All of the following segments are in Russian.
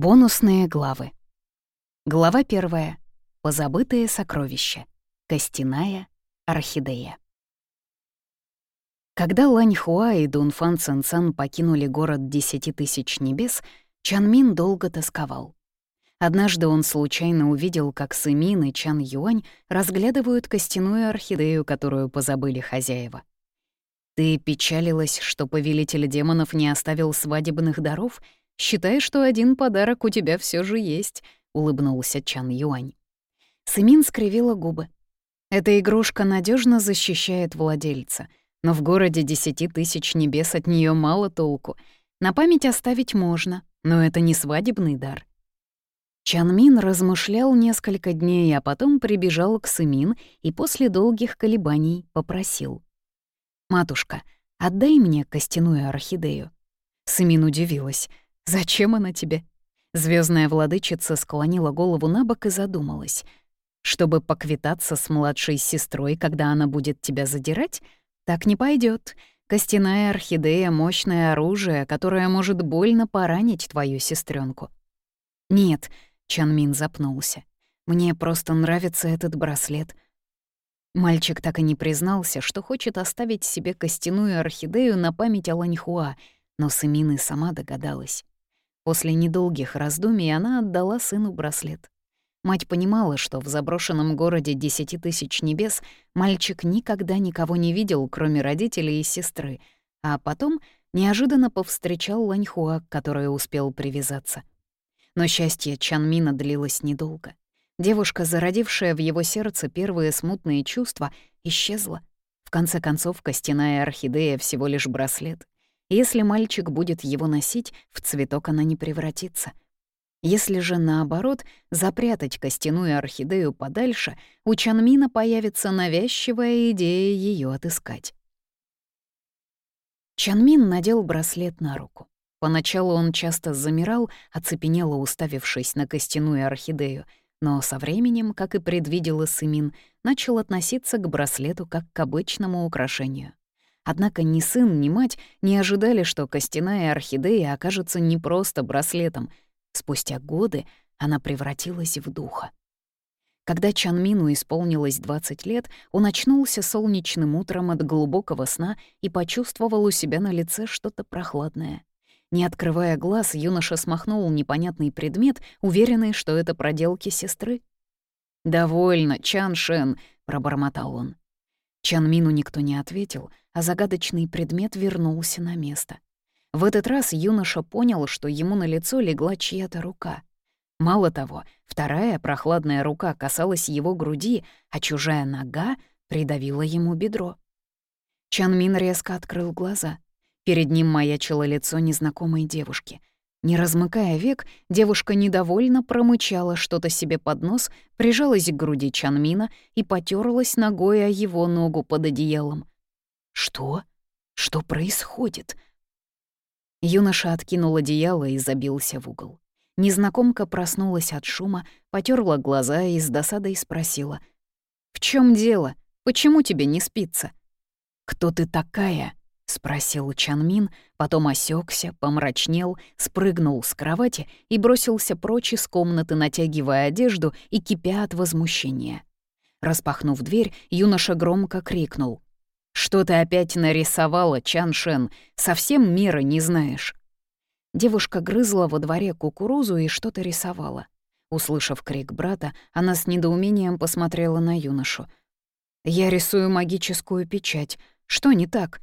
Бонусные главы. Глава первая. Позабытые сокровища. Костяная орхидея. Когда Лань Хуа и Дунфан Цинцан покинули город Десяти Тысяч Небес, Чан Мин долго тосковал. Однажды он случайно увидел, как Сымин и Чан Юань разглядывают костяную орхидею, которую позабыли хозяева. «Ты печалилась, что повелитель демонов не оставил свадебных даров?» «Считай, что один подарок у тебя все же есть», — улыбнулся Чан Юань. Сымин скривила губы. «Эта игрушка надежно защищает владельца, но в городе десяти тысяч небес от нее мало толку. На память оставить можно, но это не свадебный дар». Чан Мин размышлял несколько дней, а потом прибежал к Сымин и после долгих колебаний попросил. «Матушка, отдай мне костяную орхидею». Сымин удивилась — «Зачем она тебе?» Звездная владычица склонила голову на бок и задумалась. «Чтобы поквитаться с младшей сестрой, когда она будет тебя задирать? Так не пойдет. Костяная орхидея — мощное оружие, которое может больно поранить твою сестренку. «Нет», — Чанмин запнулся, — «мне просто нравится этот браслет». Мальчик так и не признался, что хочет оставить себе костяную орхидею на память о Ланьхуа, но Сымин и сама догадалась. После недолгих раздумий она отдала сыну браслет. Мать понимала, что в заброшенном городе десяти тысяч небес мальчик никогда никого не видел, кроме родителей и сестры, а потом неожиданно повстречал Ланьхуа, который успел привязаться. Но счастье Чанмина длилось недолго. Девушка, зародившая в его сердце первые смутные чувства, исчезла. В конце концов, костяная орхидея — всего лишь браслет. Если мальчик будет его носить, в цветок она не превратится. Если же, наоборот, запрятать костяную орхидею подальше, у Чанмина появится навязчивая идея ее отыскать. Чанмин надел браслет на руку. Поначалу он часто замирал, оцепенело уставившись на костяную орхидею, но со временем, как и предвидела Сымин, начал относиться к браслету как к обычному украшению. Однако ни сын, ни мать не ожидали, что костяная орхидея окажется не просто браслетом. Спустя годы она превратилась в духа. Когда Чанмину исполнилось 20 лет, он очнулся солнечным утром от глубокого сна и почувствовал у себя на лице что-то прохладное. Не открывая глаз, юноша смахнул непонятный предмет, уверенный, что это проделки сестры. «Довольно, Чан Шен», — пробормотал он. Чанмину никто не ответил, а загадочный предмет вернулся на место. В этот раз юноша понял, что ему на лицо легла чья-то рука. Мало того, вторая прохладная рука касалась его груди, а чужая нога придавила ему бедро. Чанмин резко открыл глаза. Перед ним маячило лицо незнакомой девушки. Не размыкая век, девушка недовольно промычала что-то себе под нос, прижалась к груди Чанмина и потерлась ногой о его ногу под одеялом. «Что? Что происходит?» Юноша откинул одеяло и забился в угол. Незнакомка проснулась от шума, потерла глаза и с досадой спросила. «В чем дело? Почему тебе не спится?» «Кто ты такая?» — спросил Чанмин, потом осекся, помрачнел, спрыгнул с кровати и бросился прочь из комнаты, натягивая одежду и кипя от возмущения. Распахнув дверь, юноша громко крикнул. «Что ты опять нарисовала, Чан Шен? Совсем мира не знаешь?» Девушка грызла во дворе кукурузу и что-то рисовала. Услышав крик брата, она с недоумением посмотрела на юношу. «Я рисую магическую печать. Что не так?»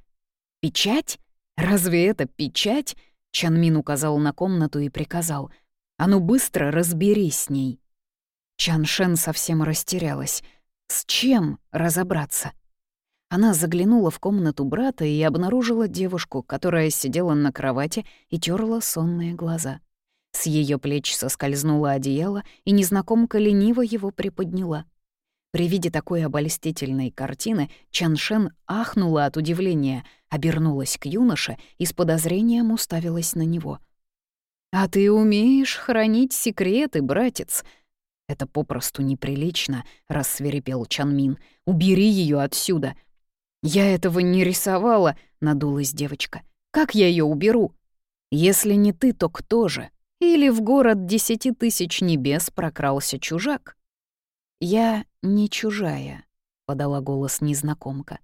«Печать? Разве это печать?» Чанмин указал на комнату и приказал. «А ну быстро разберись с ней». Чаншен совсем растерялась. «С чем разобраться?» Она заглянула в комнату брата и обнаружила девушку, которая сидела на кровати и терла сонные глаза. С ее плеч соскользнуло одеяло, и незнакомка лениво его приподняла. При виде такой обольстительной картины Чаншен ахнула от удивления, обернулась к юноше и с подозрением уставилась на него. «А ты умеешь хранить секреты, братец?» «Это попросту неприлично», — рассверепел Чанмин. «Убери ее отсюда!» «Я этого не рисовала», — надулась девочка. «Как я ее уберу?» «Если не ты, то кто же? Или в город десяти тысяч небес прокрался чужак? «Я не чужая», — подала голос незнакомка.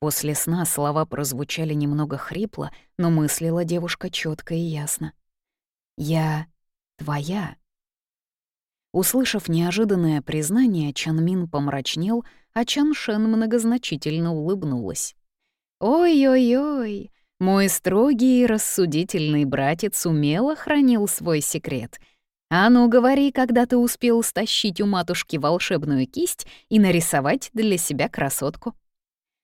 После сна слова прозвучали немного хрипло, но мыслила девушка четко и ясно. «Я твоя». Услышав неожиданное признание, Чанмин помрачнел, а Чаншен многозначительно улыбнулась. «Ой-ой-ой, мой строгий и рассудительный братец умело хранил свой секрет. А ну, говори, когда ты успел стащить у матушки волшебную кисть и нарисовать для себя красотку».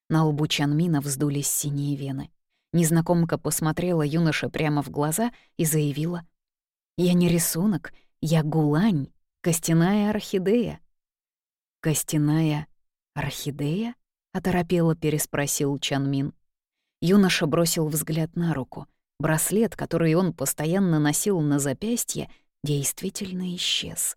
На лбу Чанмина вздулись синие вены. Незнакомка посмотрела юноше прямо в глаза и заявила. «Я не рисунок, я гулань, костяная орхидея». «Костяная орхидея?» — оторопело переспросил Чанмин. Юноша бросил взгляд на руку. Браслет, который он постоянно носил на запястье, действительно исчез.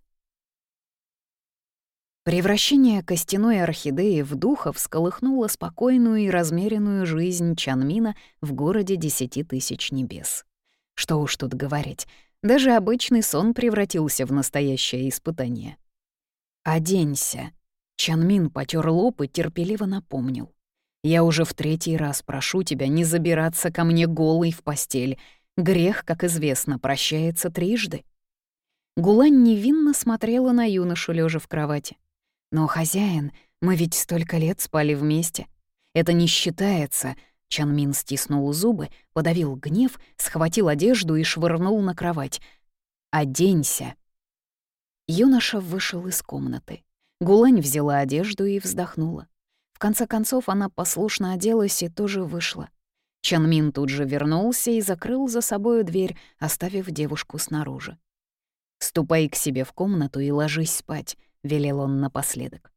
Превращение костяной орхидеи в духа всколыхнуло спокойную и размеренную жизнь Чанмина в городе десяти тысяч небес. Что уж тут говорить, даже обычный сон превратился в настоящее испытание. «Оденься», — Чанмин потер лоб и терпеливо напомнил. «Я уже в третий раз прошу тебя не забираться ко мне голой в постель. Грех, как известно, прощается трижды». Гулань невинно смотрела на юношу, лежа в кровати. «Но, хозяин, мы ведь столько лет спали вместе. Это не считается». Чанмин стиснул зубы, подавил гнев, схватил одежду и швырнул на кровать. «Оденься!» Юноша вышел из комнаты. Гулань взяла одежду и вздохнула. В конце концов, она послушно оделась и тоже вышла. Чанмин тут же вернулся и закрыл за собою дверь, оставив девушку снаружи. «Ступай к себе в комнату и ложись спать», — велел он напоследок.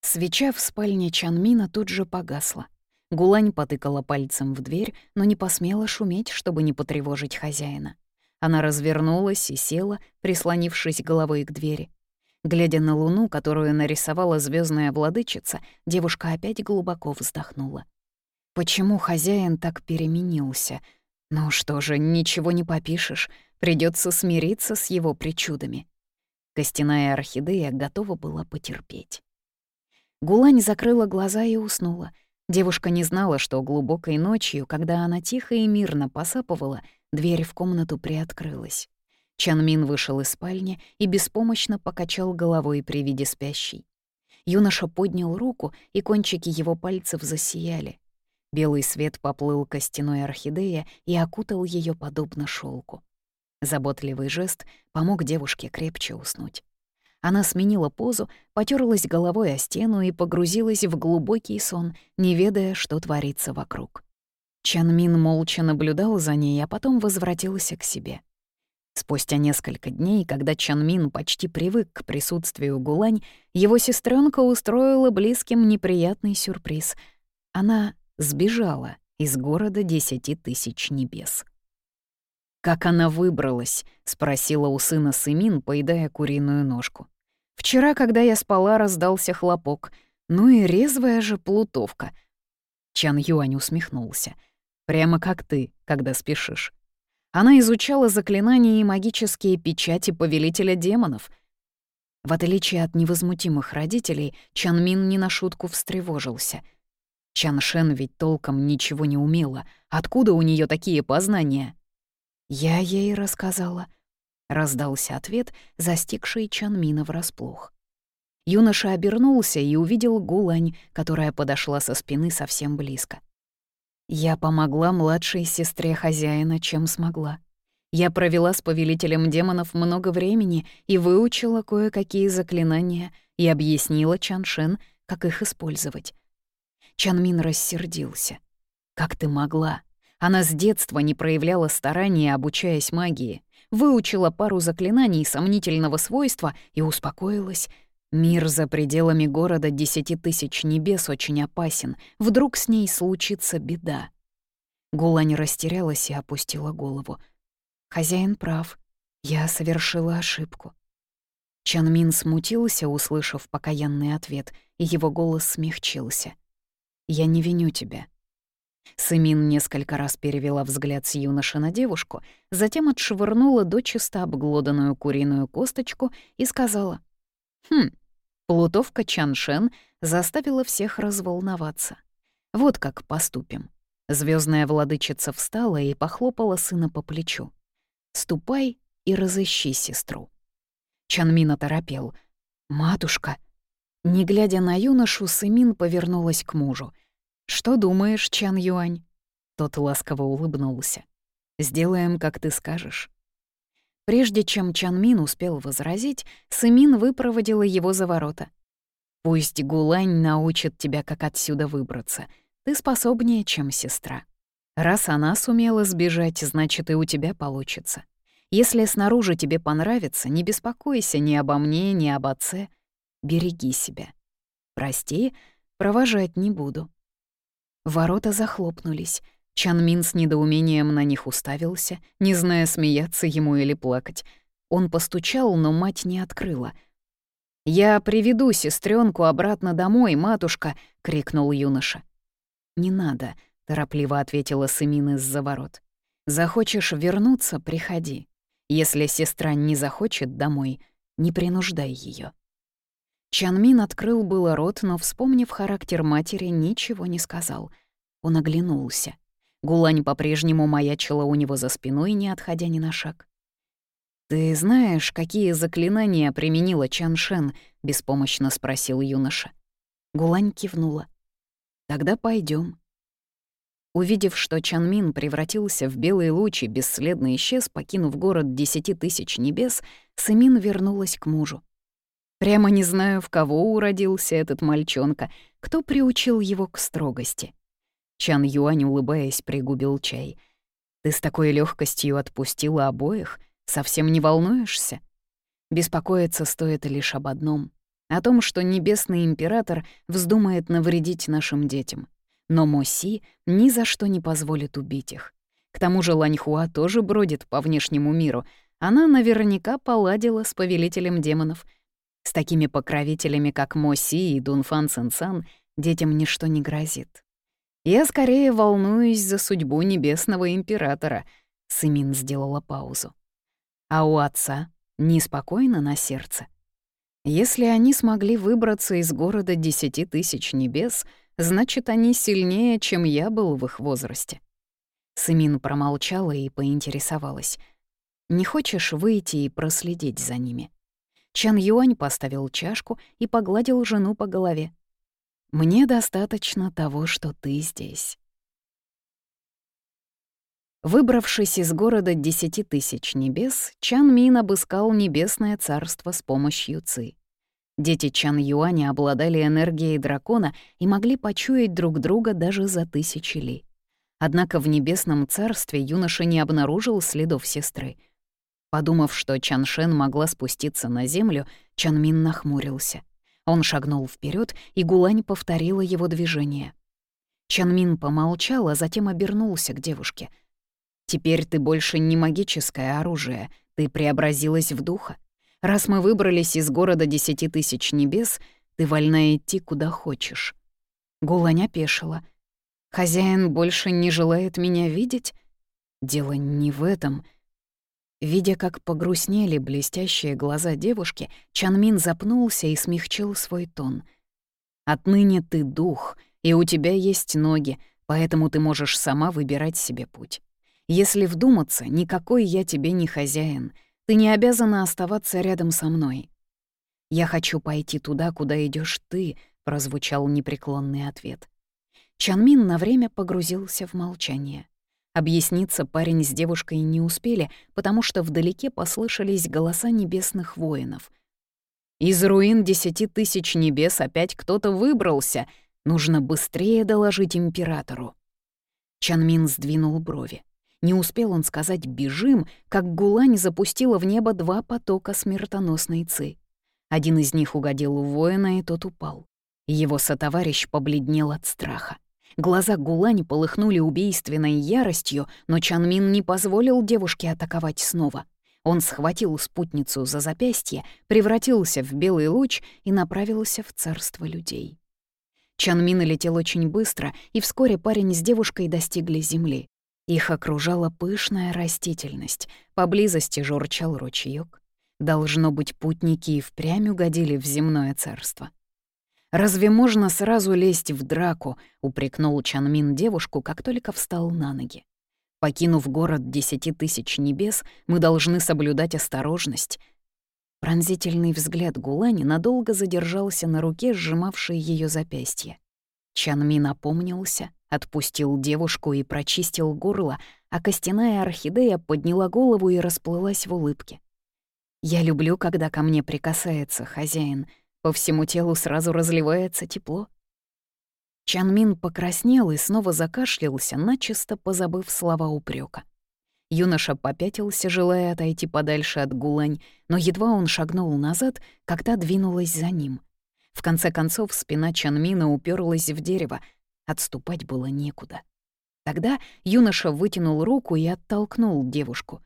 Свеча в спальне Чанмина тут же погасла. Гулань потыкала пальцем в дверь, но не посмела шуметь, чтобы не потревожить хозяина. Она развернулась и села, прислонившись головой к двери. Глядя на луну, которую нарисовала звездная владычица, девушка опять глубоко вздохнула. Почему хозяин так переменился? Ну что же, ничего не попишешь, придется смириться с его причудами. Костяная орхидея готова была потерпеть. Гулань закрыла глаза и уснула. Девушка не знала, что глубокой ночью, когда она тихо и мирно посапывала, дверь в комнату приоткрылась. Чанмин вышел из спальни и беспомощно покачал головой при виде спящей. Юноша поднял руку, и кончики его пальцев засияли. Белый свет поплыл костяной орхидея и окутал ее подобно шелку. Заботливый жест помог девушке крепче уснуть. Она сменила позу, потерлась головой о стену и погрузилась в глубокий сон, не ведая, что творится вокруг. Чанмин молча наблюдал за ней, а потом возвратился к себе. Спустя несколько дней, когда Чанмин почти привык к присутствию Гулань, его сестренка устроила близким неприятный сюрприз. Она сбежала из города десяти тысяч небес. «Как она выбралась?» — спросила у сына Сымин, поедая куриную ножку. «Вчера, когда я спала, раздался хлопок. Ну и резвая же плутовка». Чан Юань усмехнулся. «Прямо как ты, когда спешишь». Она изучала заклинания и магические печати повелителя демонов. В отличие от невозмутимых родителей, Чан Мин не на шутку встревожился. Чан Шен ведь толком ничего не умела. Откуда у нее такие познания? «Я ей рассказала», — раздался ответ, застигший Чанмина врасплох. Юноша обернулся и увидел Гулань, которая подошла со спины совсем близко. Я помогла младшей сестре хозяина, чем смогла. Я провела с повелителем демонов много времени и выучила кое-какие заклинания и объяснила Чаншен, как их использовать. Чанмин рассердился. «Как ты могла? Она с детства не проявляла старания, обучаясь магии. Выучила пару заклинаний сомнительного свойства и успокоилась. Мир за пределами города десяти тысяч небес очень опасен. Вдруг с ней случится беда. Гула не растерялась и опустила голову. «Хозяин прав. Я совершила ошибку». Чанмин смутился, услышав покаянный ответ, и его голос смягчился. «Я не виню тебя. Сымин несколько раз перевела взгляд с юноши на девушку, затем отшвырнула дочисто обглоданную куриную косточку и сказала. «Хм, плутовка Чаншен заставила всех разволноваться. Вот как поступим». Звездная владычица встала и похлопала сына по плечу. «Ступай и разыщи сестру». Чанмин оторопел. «Матушка!» Не глядя на юношу, Сымин повернулась к мужу. «Что думаешь, Чан Юань?» Тот ласково улыбнулся. «Сделаем, как ты скажешь». Прежде чем Чан Мин успел возразить, Сымин выпроводила его за ворота. «Пусть Гулань научит тебя, как отсюда выбраться. Ты способнее, чем сестра. Раз она сумела сбежать, значит, и у тебя получится. Если снаружи тебе понравится, не беспокойся ни обо мне, ни об отце. Береги себя. Прости, провожать не буду». Ворота захлопнулись. Чанмин с недоумением на них уставился, не зная, смеяться ему или плакать. Он постучал, но мать не открыла. «Я приведу сестренку обратно домой, матушка!» — крикнул юноша. «Не надо», — торопливо ответила Сымин из-за ворот. «Захочешь вернуться — приходи. Если сестра не захочет домой, не принуждай ее. Чанмин открыл было рот, но, вспомнив характер матери, ничего не сказал. Он оглянулся. Гулань по-прежнему маячила у него за спиной, не отходя ни на шаг. «Ты знаешь, какие заклинания применила Чаншен?» — беспомощно спросил юноша. Гулань кивнула. «Тогда пойдем. Увидев, что Чанмин превратился в белый луч и бесследно исчез, покинув город десяти тысяч небес, Сымин вернулась к мужу. Прямо не знаю, в кого уродился этот мальчонка, кто приучил его к строгости. Чан Юань, улыбаясь, пригубил чай. «Ты с такой легкостью отпустила обоих? Совсем не волнуешься?» Беспокоиться стоит лишь об одном — о том, что Небесный Император вздумает навредить нашим детям. Но Моси ни за что не позволит убить их. К тому же Ланьхуа тоже бродит по внешнему миру. Она наверняка поладила с повелителем демонов — с такими покровителями, как Моси и Дунфан Цинцан, детям ничто не грозит. Я скорее волнуюсь за судьбу небесного императора. Сымин сделала паузу. А у отца неспокойно на сердце. Если они смогли выбраться из города десяти тысяч небес, значит, они сильнее, чем я был в их возрасте. Сымин промолчала и поинтересовалась. «Не хочешь выйти и проследить за ними?» Чан Юань поставил чашку и погладил жену по голове. «Мне достаточно того, что ты здесь». Выбравшись из города десяти тысяч небес, Чан Мин обыскал небесное царство с помощью Ци. Дети Чан Юаня обладали энергией дракона и могли почуять друг друга даже за тысячи ли. Однако в небесном царстве юноша не обнаружил следов сестры — Подумав, что Чаншен могла спуститься на землю, Чанмин нахмурился. Он шагнул вперед, и Гулань повторила его движение. Чанмин помолчал, а затем обернулся к девушке. «Теперь ты больше не магическое оружие, ты преобразилась в духа. Раз мы выбрались из города десяти тысяч небес, ты вольна идти куда хочешь». Гулань опешила. «Хозяин больше не желает меня видеть?» «Дело не в этом», Видя, как погрустнели блестящие глаза девушки, Чанмин запнулся и смягчил свой тон. «Отныне ты дух, и у тебя есть ноги, поэтому ты можешь сама выбирать себе путь. Если вдуматься, никакой я тебе не хозяин, ты не обязана оставаться рядом со мной». «Я хочу пойти туда, куда идешь ты», — прозвучал непреклонный ответ. Чанмин на время погрузился в молчание. Объясниться парень с девушкой не успели, потому что вдалеке послышались голоса небесных воинов. «Из руин десяти тысяч небес опять кто-то выбрался. Нужно быстрее доложить императору». Чанмин сдвинул брови. Не успел он сказать «бежим», как Гулань запустила в небо два потока смертоносной ци. Один из них угодил у воина, и тот упал. Его сотоварищ побледнел от страха. Глаза Гулани полыхнули убийственной яростью, но Чанмин не позволил девушке атаковать снова. Он схватил спутницу за запястье, превратился в белый луч и направился в царство людей. Чанмин летел очень быстро, и вскоре парень с девушкой достигли земли. Их окружала пышная растительность, поблизости журчал ручеёк. Должно быть, путники и впрямь угодили в земное царство. «Разве можно сразу лезть в драку?» — упрекнул Чанмин девушку, как только встал на ноги. «Покинув город десяти тысяч небес, мы должны соблюдать осторожность». Пронзительный взгляд Гулани надолго задержался на руке, сжимавшей ее запястье. Чанмин опомнился, отпустил девушку и прочистил горло, а костяная орхидея подняла голову и расплылась в улыбке. «Я люблю, когда ко мне прикасается хозяин», по всему телу сразу разливается тепло. Чанмин покраснел и снова закашлялся, начисто позабыв слова упрека. Юноша попятился, желая отойти подальше от гулань, но едва он шагнул назад, когда двинулась за ним. В конце концов спина Чанмина уперлась в дерево, отступать было некуда. Тогда юноша вытянул руку и оттолкнул девушку.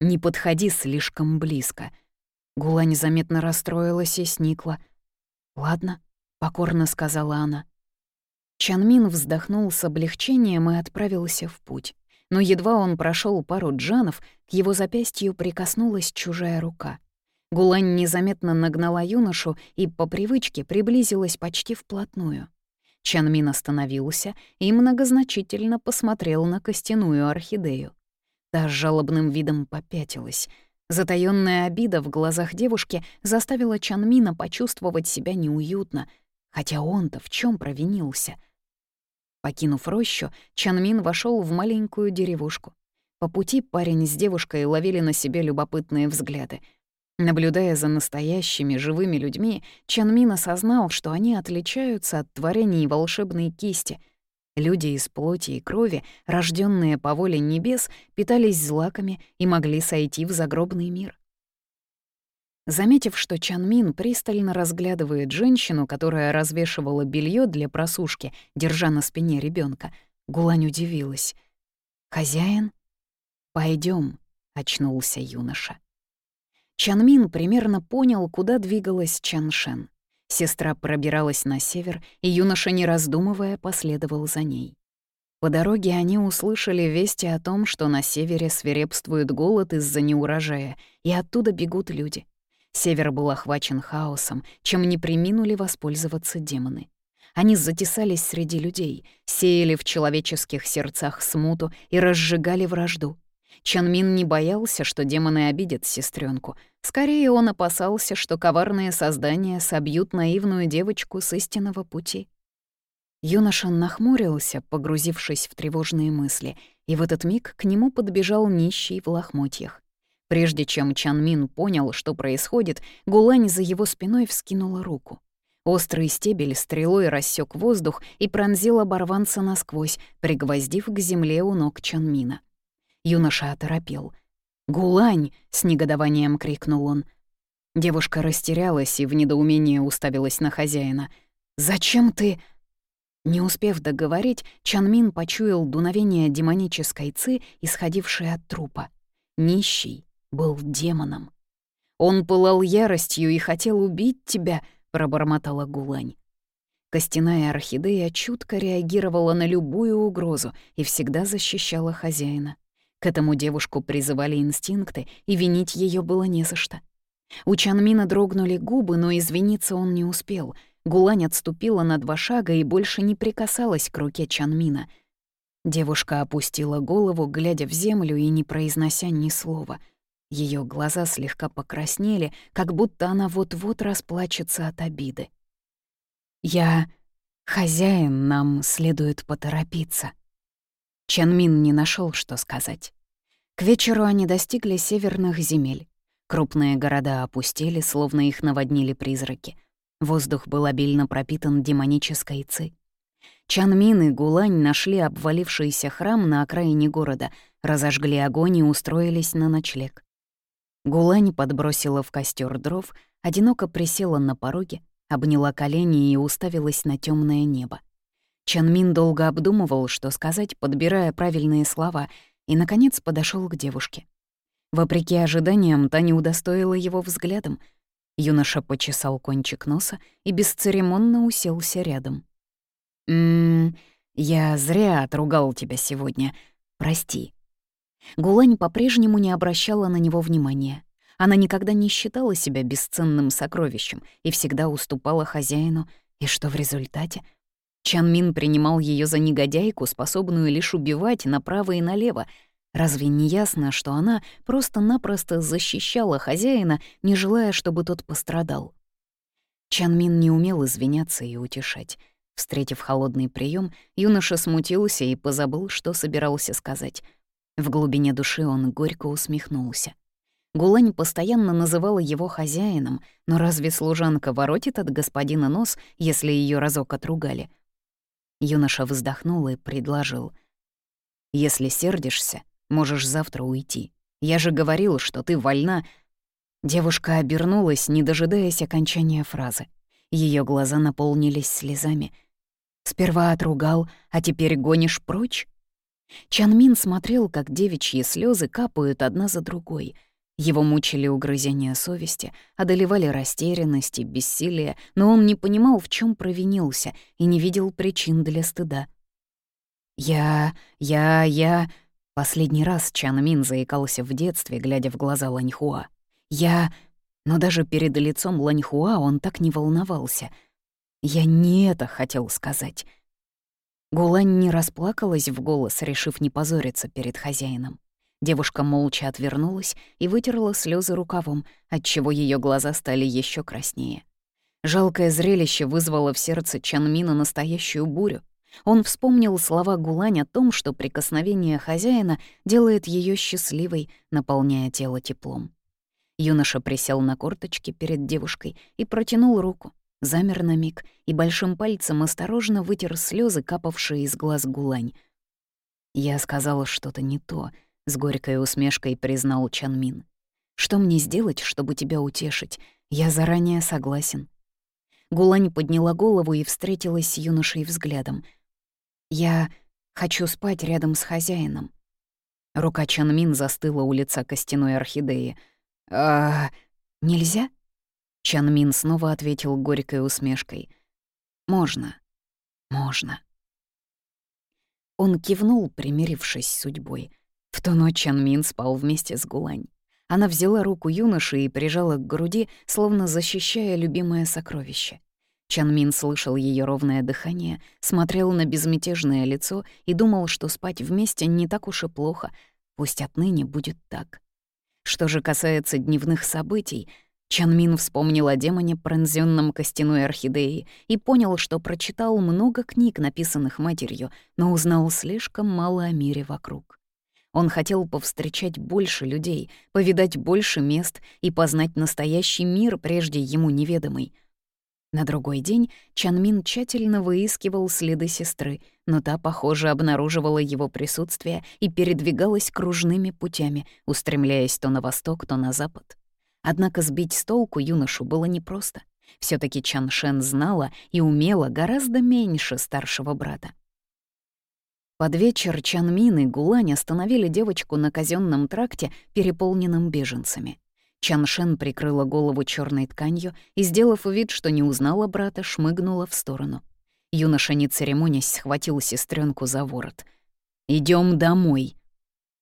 «Не подходи слишком близко», Гула незаметно расстроилась и сникла. «Ладно», — покорно сказала она. Чанмин вздохнул с облегчением и отправился в путь. Но едва он прошел пару джанов, к его запястью прикоснулась чужая рука. Гулань незаметно нагнала юношу и по привычке приблизилась почти вплотную. Чанмин остановился и многозначительно посмотрел на костяную орхидею. Та с жалобным видом попятилась — Затаённая обида в глазах девушки заставила Чанмина почувствовать себя неуютно, хотя он-то в чем провинился? Покинув рощу, Чанмин вошел в маленькую деревушку. По пути парень с девушкой ловили на себе любопытные взгляды. Наблюдая за настоящими живыми людьми, Чанмин осознал, что они отличаются от творений волшебной кисти — Люди из плоти и крови, рожденные по воле небес, питались злаками и могли сойти в загробный мир. Заметив, что Чанмин пристально разглядывает женщину, которая развешивала белье для просушки, держа на спине ребенка, Гулань удивилась. «Хозяин?» Пойдем, очнулся юноша. Чанмин примерно понял, куда двигалась Чаншен. Сестра пробиралась на север, и юноша, не раздумывая, последовал за ней. По дороге они услышали вести о том, что на севере свирепствует голод из-за неурожая, и оттуда бегут люди. Север был охвачен хаосом, чем не приминули воспользоваться демоны. Они затесались среди людей, сеяли в человеческих сердцах смуту и разжигали вражду. Чанмин не боялся, что демоны обидят сестренку. Скорее, он опасался, что коварные создания собьют наивную девочку с истинного пути. Юноша нахмурился, погрузившись в тревожные мысли, и в этот миг к нему подбежал нищий в лохмотьях. Прежде чем Чанмин понял, что происходит, Гулань за его спиной вскинула руку. Острый стебель стрелой рассек воздух и пронзил оборванца насквозь, пригвоздив к земле у ног Чанмина. Юноша оторопел. «Гулань!» — с негодованием крикнул он. Девушка растерялась и в недоумении уставилась на хозяина. «Зачем ты...» Не успев договорить, Чанмин почуял дуновение демонической ци, исходившей от трупа. Нищий был демоном. «Он пылал яростью и хотел убить тебя», — пробормотала Гулань. Костяная орхидея чутко реагировала на любую угрозу и всегда защищала хозяина. К этому девушку призывали инстинкты, и винить ее было не за что. У Чанмина дрогнули губы, но извиниться он не успел. Гулань отступила на два шага и больше не прикасалась к руке Чанмина. Девушка опустила голову, глядя в землю и не произнося ни слова. Ее глаза слегка покраснели, как будто она вот-вот расплачется от обиды. «Я... хозяин, нам следует поторопиться», Чанмин не нашел, что сказать. К вечеру они достигли северных земель. Крупные города опустели, словно их наводнили призраки. Воздух был обильно пропитан демонической ци. Чанмин и Гулань нашли обвалившийся храм на окраине города, разожгли огонь и устроились на ночлег. Гулань подбросила в костер дров, одиноко присела на пороге, обняла колени и уставилась на темное небо. Чанмин долго обдумывал, что сказать, подбирая правильные слова, и, наконец, подошел к девушке. Вопреки ожиданиям, та не удостоила его взглядом. Юноша почесал кончик носа и бесцеремонно уселся рядом. «Ммм, я зря отругал тебя сегодня. Прости». Гулань по-прежнему не обращала на него внимания. Она никогда не считала себя бесценным сокровищем и всегда уступала хозяину. И что в результате? Чан Мин принимал ее за негодяйку, способную лишь убивать направо и налево. Разве не ясно, что она просто-напросто защищала хозяина, не желая, чтобы тот пострадал? Чан Мин не умел извиняться и утешать. Встретив холодный прием, юноша смутился и позабыл, что собирался сказать. В глубине души он горько усмехнулся. Гулань постоянно называла его хозяином, но разве служанка воротит от господина нос, если ее разок отругали? Юноша вздохнул и предложил. «Если сердишься, можешь завтра уйти. Я же говорил, что ты вольна...» Девушка обернулась, не дожидаясь окончания фразы. Ее глаза наполнились слезами. «Сперва отругал, а теперь гонишь прочь?» Чанмин смотрел, как девичьи слезы капают одна за другой. Его мучили угрызения совести, одолевали растерянность и бессилие, но он не понимал, в чем провинился, и не видел причин для стыда. «Я... я... я...» Последний раз Чан Мин заикался в детстве, глядя в глаза Ланьхуа. «Я...» Но даже перед лицом Ланьхуа он так не волновался. Я не это хотел сказать. Гулань не расплакалась в голос, решив не позориться перед хозяином. Девушка молча отвернулась и вытерла слезы рукавом, отчего ее глаза стали еще краснее. Жалкое зрелище вызвало в сердце Чанмина настоящую бурю. Он вспомнил слова Гулань о том, что прикосновение хозяина делает ее счастливой, наполняя тело теплом. Юноша присел на корточки перед девушкой и протянул руку, замер на миг и большим пальцем осторожно вытер слезы, капавшие из глаз гулань. «Я сказала что-то не то», — с горькой усмешкой признал Чанмин. «Что мне сделать, чтобы тебя утешить? Я заранее согласен». Гулань подняла голову и встретилась с юношей взглядом. «Я хочу спать рядом с хозяином». Рука Чанмин застыла у лица костяной орхидеи — «А... нельзя?» Чан Мин снова ответил горькой усмешкой. «Можно. Можно». Он кивнул, примирившись с судьбой. В ту ночь Чан Мин спал вместе с Гулань. Она взяла руку юноши и прижала к груди, словно защищая любимое сокровище. Чан Мин слышал ее ровное дыхание, смотрел на безмятежное лицо и думал, что спать вместе не так уж и плохо, пусть отныне будет так. Что же касается дневных событий, Чанмин вспомнил о демоне, пронзённом костяной орхидеей, и понял, что прочитал много книг, написанных матерью, но узнал слишком мало о мире вокруг. Он хотел повстречать больше людей, повидать больше мест и познать настоящий мир, прежде ему неведомый. На другой день Чанмин тщательно выискивал следы сестры, но та, похоже, обнаруживала его присутствие и передвигалась кружными путями, устремляясь то на восток, то на запад. Однако сбить с толку юношу было непросто. все таки Чан Шен знала и умела гораздо меньше старшего брата. Под вечер Чан Мин и Гулань остановили девочку на казенном тракте, переполненном беженцами. Чаншен прикрыла голову черной тканью и, сделав вид, что не узнала брата, шмыгнула в сторону. Юноша, не церемонясь, схватил сестренку за ворот. Идем домой!»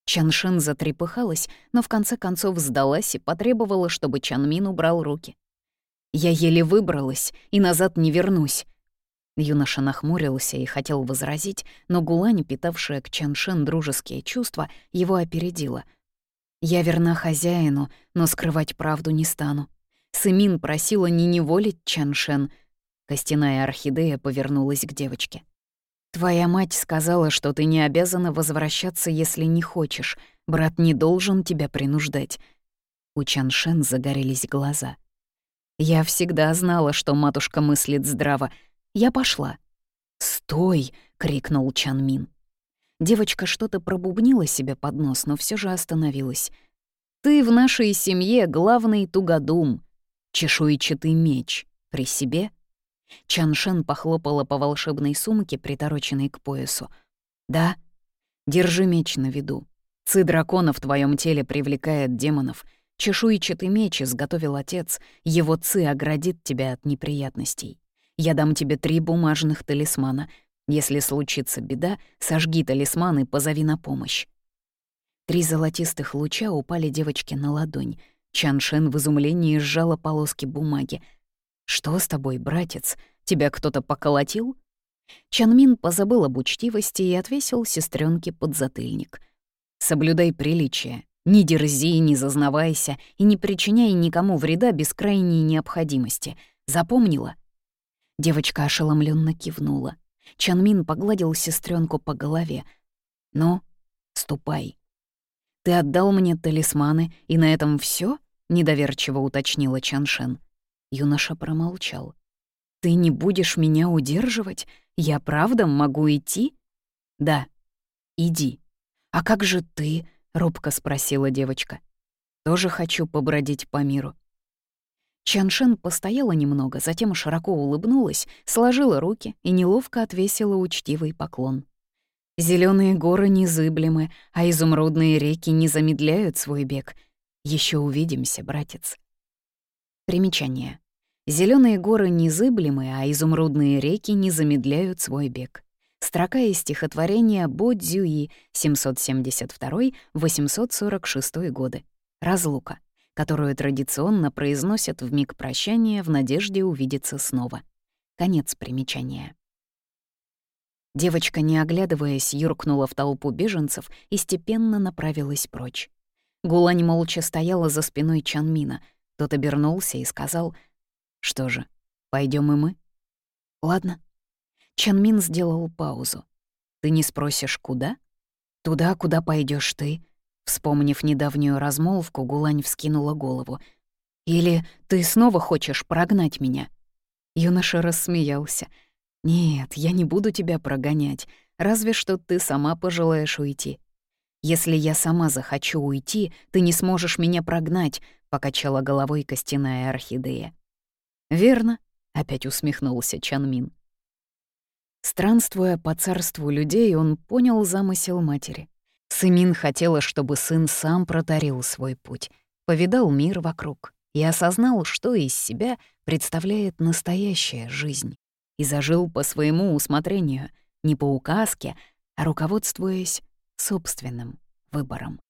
Чаншен затрепыхалась, но в конце концов сдалась и потребовала, чтобы Чанмин убрал руки. «Я еле выбралась и назад не вернусь». Юноша нахмурился и хотел возразить, но Гулань, питавшая к Чаншен дружеские чувства, его опередила — я верна хозяину, но скрывать правду не стану. Сымин просила не неволить Чаншен. Костяная орхидея повернулась к девочке. «Твоя мать сказала, что ты не обязана возвращаться, если не хочешь. Брат не должен тебя принуждать». У Чаншен загорелись глаза. «Я всегда знала, что матушка мыслит здраво. Я пошла». «Стой!» — крикнул Чанмин. Девочка что-то пробубнила себе под нос, но все же остановилась. «Ты в нашей семье главный тугодум, чешуйчатый меч. При себе?» Чаншен похлопала по волшебной сумке, притороченной к поясу. «Да? Держи меч на виду. Ци дракона в твоем теле привлекает демонов. Чешуйчатый меч изготовил отец. Его ци оградит тебя от неприятностей. Я дам тебе три бумажных талисмана. Если случится беда, сожги талисман и позови на помощь. Три золотистых луча упали девочке на ладонь. Чаншен в изумлении сжала полоски бумаги. «Что с тобой, братец? Тебя кто-то поколотил?» Чанмин позабыл об учтивости и отвесил сестренке подзатыльник. «Соблюдай приличие. Не дерзи, не зазнавайся и не причиняй никому вреда без крайней необходимости. Запомнила?» Девочка ошеломленно кивнула. Чанмин погладил сестренку по голове. «Ну, ступай». «Ты отдал мне талисманы, и на этом все? недоверчиво уточнила Чаншен. Юноша промолчал. «Ты не будешь меня удерживать? Я правда могу идти?» «Да, иди». «А как же ты?» — робко спросила девочка. «Тоже хочу побродить по миру». Чаншен постояла немного, затем широко улыбнулась, сложила руки и неловко отвесила учтивый поклон. Зеленые горы незыблемы, а изумрудные реки не замедляют свой бег. Еще увидимся, братец. Примечание. Зеленые горы незыблемы, а изумрудные реки не замедляют свой бег. Строка из стихотворения Бо Цзюи 772-846 годы. Разлука, которую традиционно произносят в миг прощания в надежде увидеться снова. Конец примечания. Девочка, не оглядываясь, юркнула в толпу беженцев и степенно направилась прочь. Гулань молча стояла за спиной Чанмина. Тот обернулся и сказал, «Что же, пойдем и мы?» «Ладно». Чанмин сделал паузу. «Ты не спросишь, куда?» «Туда, куда пойдешь ты». Вспомнив недавнюю размолвку, Гулань вскинула голову. «Или ты снова хочешь прогнать меня?» Юноша рассмеялся — «Нет, я не буду тебя прогонять, разве что ты сама пожелаешь уйти. Если я сама захочу уйти, ты не сможешь меня прогнать», — покачала головой костяная орхидея. «Верно», — опять усмехнулся Чанмин. Странствуя по царству людей, он понял замысел матери. Сымин хотела, чтобы сын сам протарил свой путь, повидал мир вокруг и осознал, что из себя представляет настоящая жизнь и зажил по своему усмотрению, не по указке, а руководствуясь собственным выбором.